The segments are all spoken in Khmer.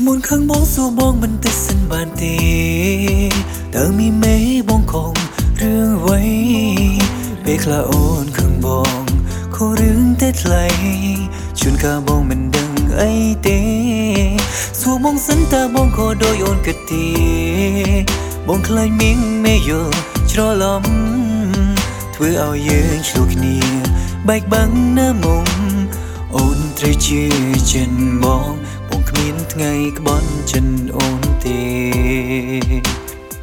មុនខឹងបងសួរបងមិនទៅសិនបានទេតើមីមេបងខំរឿងអ្វីពេលខ្លះអូនខឹងបងខូរឿងតែថ្លៃជួនកាលបងមិនដឹងអីទេសួរបងសិនតើបងក៏ដូចអូនគិតទេបងខ្លាចមីងមេយល់ច្រឡំធ្វើឲ្យយើងឆ្លោះគ្នាបែកបាំងនៅមុំអូនត្រូវជឿចិនបងបងគ្មាន ថ្ងៃក្បន់ចិនអូនទេ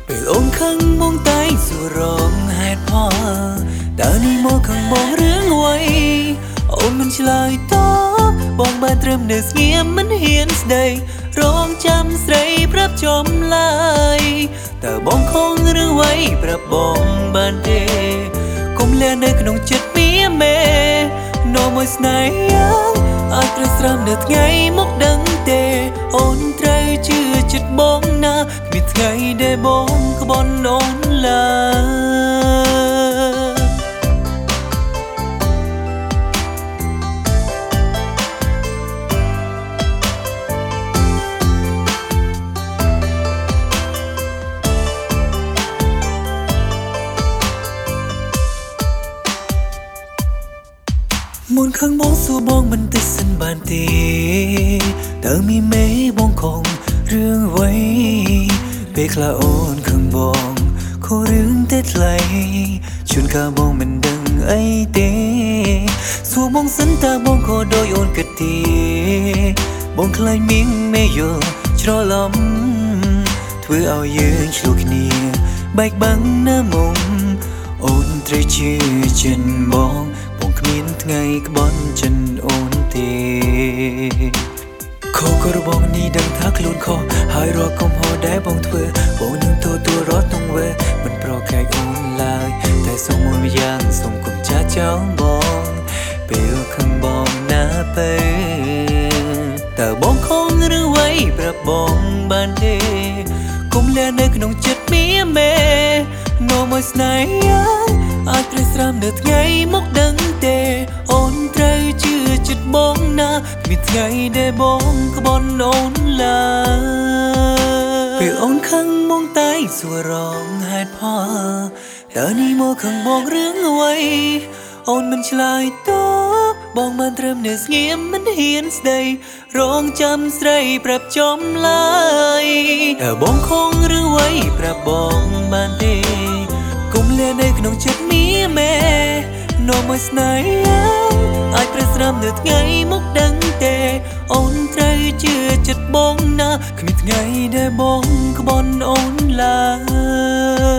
ពេលអូនខឹងមកតែសួររងហេតុផលតើនេះមកខឹងបងរឿងអ្វីអូនមិនឆ្លើយតបបងបានត្រឹមនៅស្ងៀមមិនហ៊ានស្ដីរងចាំស្រីប្រាប់ចំឡាយតើបងខងឬអ្វីប្រាប់បងបានទេគុំលានៅក្នុងចិត្តពីមេនោមួយស្នេហ៍យ៉ាងអាចត្រូវស្រាំនៅថ្ងៃមកដឹង បងណាគ្មានថ្ងៃដែលបងក្បន់អូនឡើយមុនខឹងបងសួរបងមិនទៅសិនបានទេតើមីមេបងខំ រឿងអ្វីពេលខ្លះអូនខឹងបងខូរឿងតែថ្លៃជួនកាលបងមិនដឹងអីទេសួរបងសិនតើបងក៏ដូចអូនគិតទេបងខ្លាចមីងមេយល់ច្រឡំធ្វើឲ្យយើងឆ្លោះគ្នាបែកបាំងនៅមុំអូនត្រូវជឿចិនបងបងគ្មានថ្ងៃក្បន់ចិនអូនទេ ខុសក៏របស់នេះដឹងថាខ្លួនខុសហើយរកកំហុសដែលបងធ្វើបងនឹងទទួលរត់ទង្វើមិនប្រកែកអូនឡើយតែសូមមួយយ៉ាងសូមកុំចាចោលបងពេលខឹងបងណាពេលតើបងខំឬអ្វីប្រាប់បងបានទេគុំលានៅក្នុងចិត្តមីមេនោមួយស្នេហ៍យ៉ាងអាចត្រូវស្រាំនៅថ្ងៃមកដឹង គ្មានថ្ងៃដែលបងក្បន់អូនឡើយពេលអូនខឹងមកតែសួររងហេតុផលតើនេះមកខឹងបងរឿងអ្វីអូនមិនឆ្លើយតបបងបានត្រឹមនៅស្ងៀមមិនហ៊ានស្ដីរងចាំស្រីប្រាប់ចំឡើយតើបងខងឬអ្វីប្រាប់បងបានទេគុំលានៅក្នុងចិត្តមីមេនោមមួយស្នេហ៍យ៉ាង អាចប្រស្រាំនៅថ្ងៃមកដឹងទេ អូនត្រូវជឿចិត្តបងណាគ្មានថ្ងៃដែលបងក្បន់អូនឡើយ